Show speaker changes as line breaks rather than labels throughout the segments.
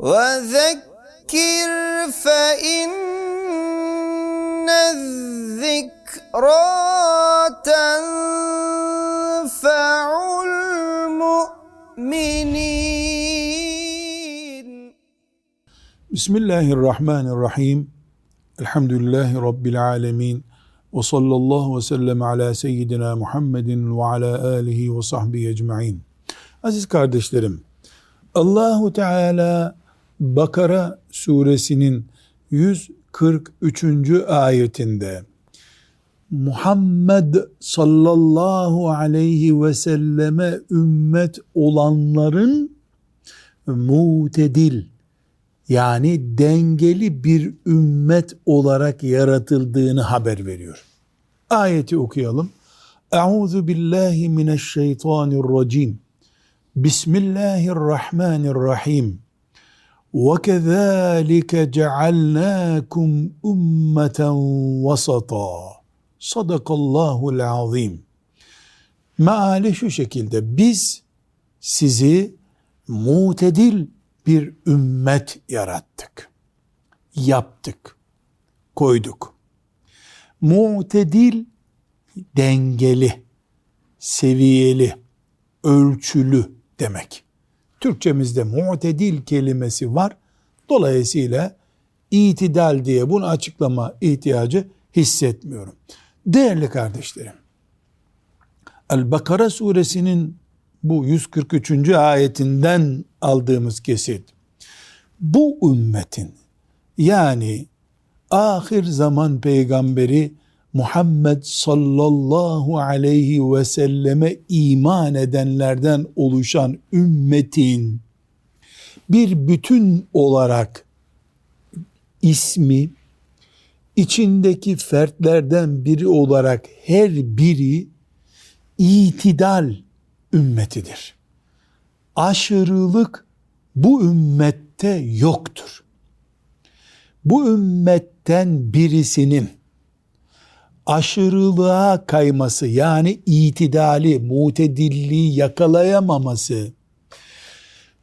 وذكر فإن الذكرى تنفع المؤمنين
بسم الله الرحمن الرحيم الحمد لله رب العالمين وصلى الله وسلم على seyyidina Muhammedin ve ala alihi ve sahbihi ecmaîn. Aziz kardeşlerim, Allahu Teala Bakara suresinin 143. ayetinde Muhammed sallallahu aleyhi ve selleme ümmet olanların mutedil yani dengeli bir ümmet olarak yaratıldığını haber veriyor. Ayeti okuyalım. Euzu billahi mineşşeytanirracim. Bismillahirrahmanirrahim. وَكَذَٰلِكَ جَعَلْنَاكُمْ اُمَّةً وَسَطًا Sadakallahul azim. Meali şu şekilde biz sizi mutedil bir ümmet yarattık. Yaptık. Koyduk. Mutedil dengeli, seviyeli, ölçülü demek. Türkçemizde mu'tedil kelimesi var. Dolayısıyla itidal diye bunu açıklama ihtiyacı hissetmiyorum. Değerli kardeşlerim, El-Bakara suresinin bu 143. ayetinden aldığımız kesit, bu ümmetin yani ahir zaman peygamberi Muhammed sallallahu aleyhi ve selleme iman edenlerden oluşan ümmetin bir bütün olarak ismi içindeki fertlerden biri olarak her biri itidal ümmetidir. Aşırılık bu ümmette yoktur. Bu ümmetten birisinin aşırılığa kayması yani itidali, mutedilliği yakalayamaması,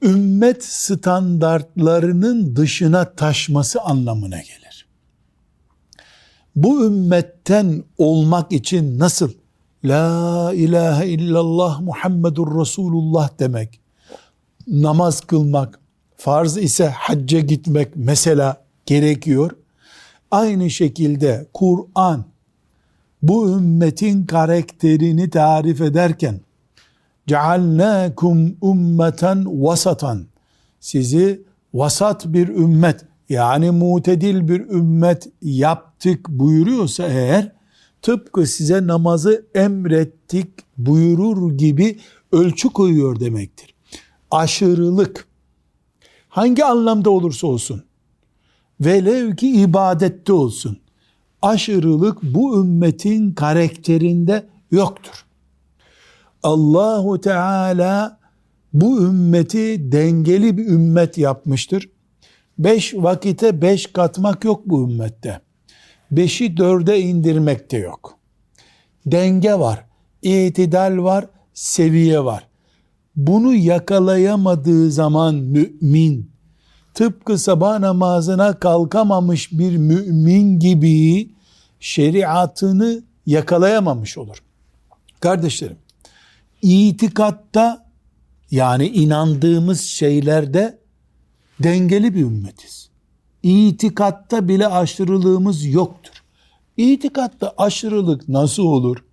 ümmet standartlarının dışına taşması anlamına gelir. Bu ümmetten olmak için nasıl La ilahe illallah Muhammedur Resulullah demek, namaz kılmak, farz ise hacca gitmek mesela gerekiyor. Aynı şekilde Kur'an bu ümmetin karakterini tarif ederken cealnâkum ummeten vasatan sizi vasat bir ümmet yani mutedil bir ümmet yaptık buyuruyorsa eğer tıpkı size namazı emrettik buyurur gibi ölçü koyuyor demektir. Aşırılık hangi anlamda olursa olsun velev ki ibadette olsun aşırılık bu ümmetin karakterinde yoktur. Allahu Teala bu ümmeti dengeli bir ümmet yapmıştır. Beş vakite beş katmak yok bu ümmette. Beşi dörde indirmek de yok. Denge var, itidal var, seviye var. Bunu yakalayamadığı zaman mümin, tıpkı sabah namazına kalkamamış bir mümin gibi şeriatını yakalayamamış olur. Kardeşlerim, itikatta yani inandığımız şeylerde dengeli bir ümmetiz. İtikatta bile aşırılığımız yoktur. İtikatta aşırılık nasıl olur?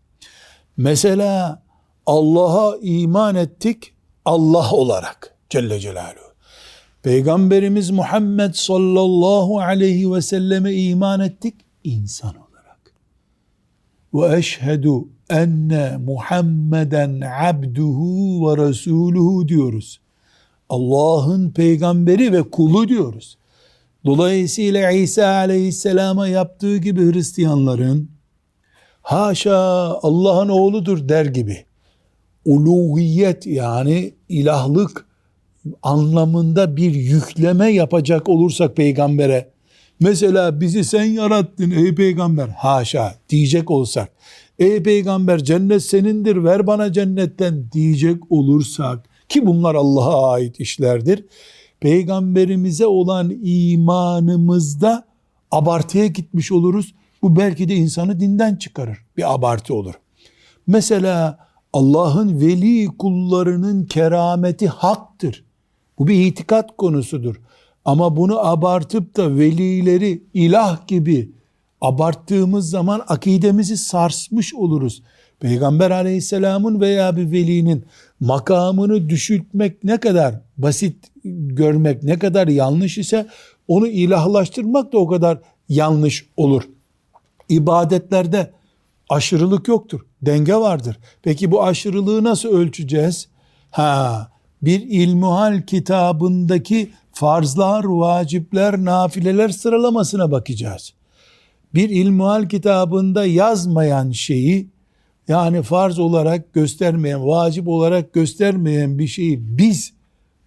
Mesela Allah'a iman ettik Allah olarak Celle Celaluhu. Peygamberimiz Muhammed sallallahu aleyhi ve selleme iman ettik insan olarak. Ve eşhedü enne Muhammeden abduhu ve resuluhu diyoruz. Allah'ın peygamberi ve kulu diyoruz. Dolayısıyla İsa aleyhisselama yaptığı gibi Hristiyanların haşa Allah'ın oğludur der gibi uluhiyet yani ilahlık anlamında bir yükleme yapacak olursak peygambere mesela bizi sen yarattın ey peygamber haşa diyecek olsak ey peygamber cennet senindir ver bana cennetten diyecek olursak ki bunlar Allah'a ait işlerdir peygamberimize olan imanımızda abartıya gitmiş oluruz. Bu belki de insanı dinden çıkarır. Bir abartı olur. Mesela Allah'ın veli kullarının kerameti haktır. Bu bir itikat konusudur. Ama bunu abartıp da velileri ilah gibi abarttığımız zaman akidemizi sarsmış oluruz. Peygamber aleyhisselamın veya bir velinin makamını düşürtmek ne kadar basit görmek ne kadar yanlış ise onu ilahlaştırmak da o kadar yanlış olur. İbadetlerde aşırılık yoktur. Denge vardır. Peki bu aşırılığı nasıl ölçeceğiz? Ha, bir ilmuhal kitabındaki farzlar, vacipler, nafileler sıralamasına bakacağız. Bir ilmuhal kitabında yazmayan şeyi yani farz olarak göstermeyen, vacip olarak göstermeyen bir şeyi biz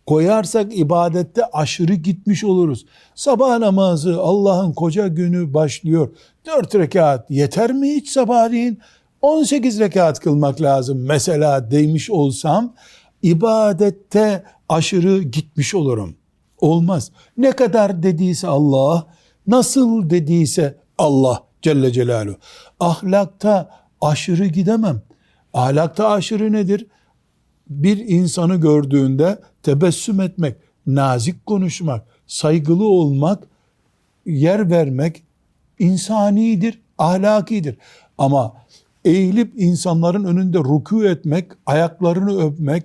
koyarsak ibadette aşırı gitmiş oluruz. Sabah namazı Allah'ın koca günü başlıyor. Dört rekat yeter mi hiç sabahleyin? 18 rekat kılmak lazım mesela demiş olsam ibadette aşırı gitmiş olurum. Olmaz. Ne kadar dediyse Allah, nasıl dediyse Allah Celle Celaluhu. Ahlakta aşırı gidemem. Ahlakta aşırı nedir? Bir insanı gördüğünde tebessüm etmek, nazik konuşmak, saygılı olmak, yer vermek insanidir, ahlakidir. Ama eğilip insanların önünde ruku etmek, ayaklarını öpmek,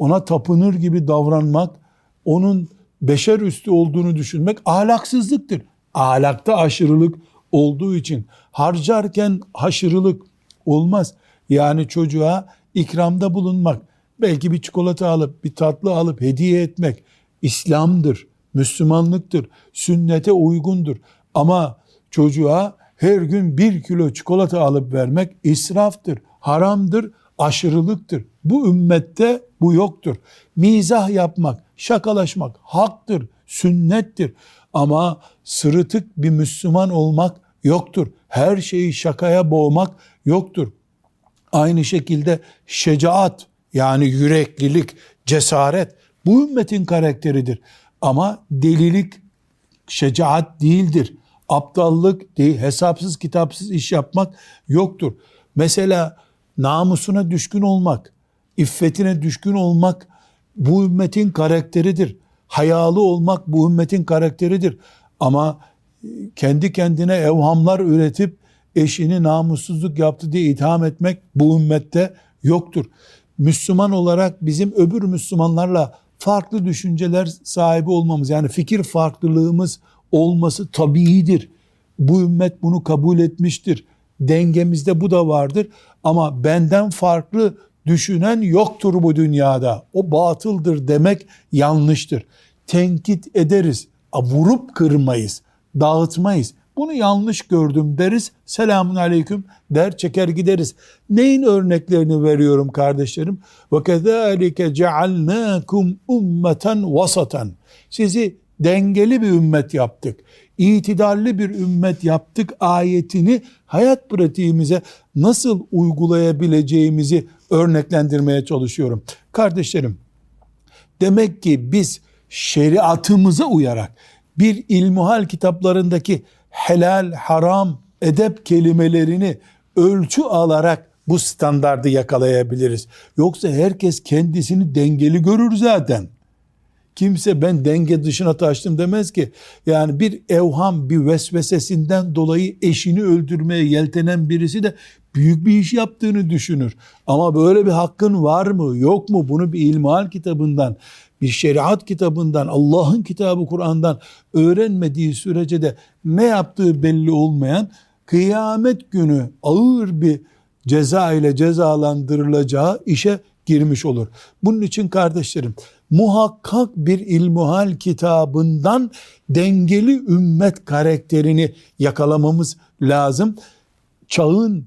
ona tapınır gibi davranmak, onun beşer üstü olduğunu düşünmek ahlaksızlıktır. Ahlakta aşırılık olduğu için harcarken aşırılık olmaz. Yani çocuğa ikramda bulunmak, belki bir çikolata alıp, bir tatlı alıp hediye etmek İslam'dır, Müslümanlıktır, sünnete uygundur. Ama çocuğa her gün bir kilo çikolata alıp vermek israftır, haramdır, aşırılıktır. Bu ümmette bu yoktur. Mizah yapmak, şakalaşmak haktır, sünnettir. Ama sırıtık bir Müslüman olmak yoktur. Her şeyi şakaya boğmak yoktur. Aynı şekilde şecaat yani yüreklilik, cesaret bu ümmetin karakteridir. Ama delilik şecaat değildir. Aptallık değil, hesapsız kitapsız iş yapmak yoktur. Mesela namusuna düşkün olmak, iffetine düşkün olmak bu ümmetin karakteridir. Hayalı olmak bu ümmetin karakteridir. Ama kendi kendine evhamlar üretip eşini namussuzluk yaptı diye itham etmek bu ümmette yoktur. Müslüman olarak bizim öbür Müslümanlarla farklı düşünceler sahibi olmamız yani fikir farklılığımız olması tabiidir. Bu ümmet bunu kabul etmiştir. Dengemizde bu da vardır ama benden farklı düşünen yoktur bu dünyada. O batıldır demek yanlıştır. Tenkit ederiz, vurup kırmayız, dağıtmayız. Bunu yanlış gördüm deriz. Selamun aleyküm der çeker gideriz. Neyin örneklerini veriyorum kardeşlerim? Kezalike cealnakum ummeten vasatan. Sizi dengeli bir ümmet yaptık. İtidalli bir ümmet yaptık ayetini hayat pratiğimize nasıl uygulayabileceğimizi örneklendirmeye çalışıyorum. Kardeşlerim, demek ki biz şeriatımıza uyarak bir ilmuhal kitaplarındaki helal, haram, edep kelimelerini ölçü alarak bu standardı yakalayabiliriz. Yoksa herkes kendisini dengeli görür zaten. Kimse ben denge dışına taştım demez ki. Yani bir evham, bir vesvesesinden dolayı eşini öldürmeye yeltenen birisi de büyük bir iş yaptığını düşünür. Ama böyle bir hakkın var mı, yok mu? Bunu bir ilmihal kitabından, bir şeriat kitabından, Allah'ın kitabı Kur'an'dan öğrenmediği sürece de ne yaptığı belli olmayan kıyamet günü ağır bir ceza ile cezalandırılacağı işe girmiş olur. Bunun için kardeşlerim muhakkak bir ilmuhal kitabından dengeli ümmet karakterini yakalamamız lazım. Çağın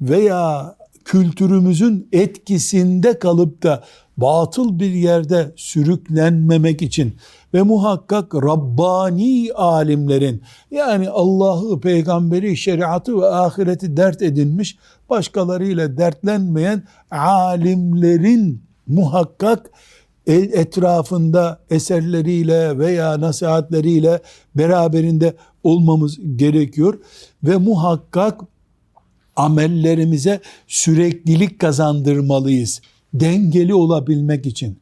veya kültürümüzün etkisinde kalıp da batıl bir yerde sürüklenmemek için ve muhakkak Rabbani alimlerin yani Allah'ı, peygamberi, şeriatı ve ahireti dert edinmiş başkalarıyla dertlenmeyen alimlerin muhakkak etrafında eserleriyle veya nasihatleriyle beraberinde olmamız gerekiyor. Ve muhakkak amellerimize süreklilik kazandırmalıyız. Dengeli olabilmek için.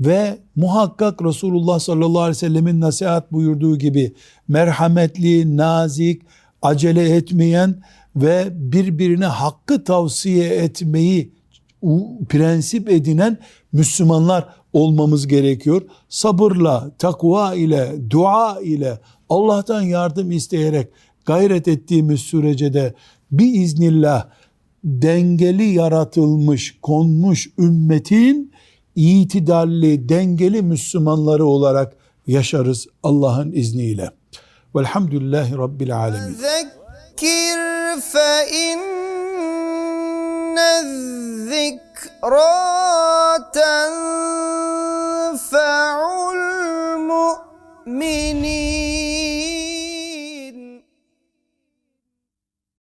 Ve muhakkak Resulullah sallallahu aleyhi ve sellemin nasihat buyurduğu gibi merhametli, nazik, acele etmeyen ve birbirine hakkı tavsiye etmeyi prensip edinen Müslümanlar olmamız gerekiyor. Sabırla, takva ile, dua ile, Allah'tan yardım isteyerek gayret ettiğimiz sürece de biiznillah dengeli yaratılmış, konmuş ümmetin itidalli, dengeli Müslümanları olarak yaşarız Allah'ın izniyle. Velhamdülillahi Rabbil Alemin.
Zekkir fe inne zikra tenfe'ul mu'minin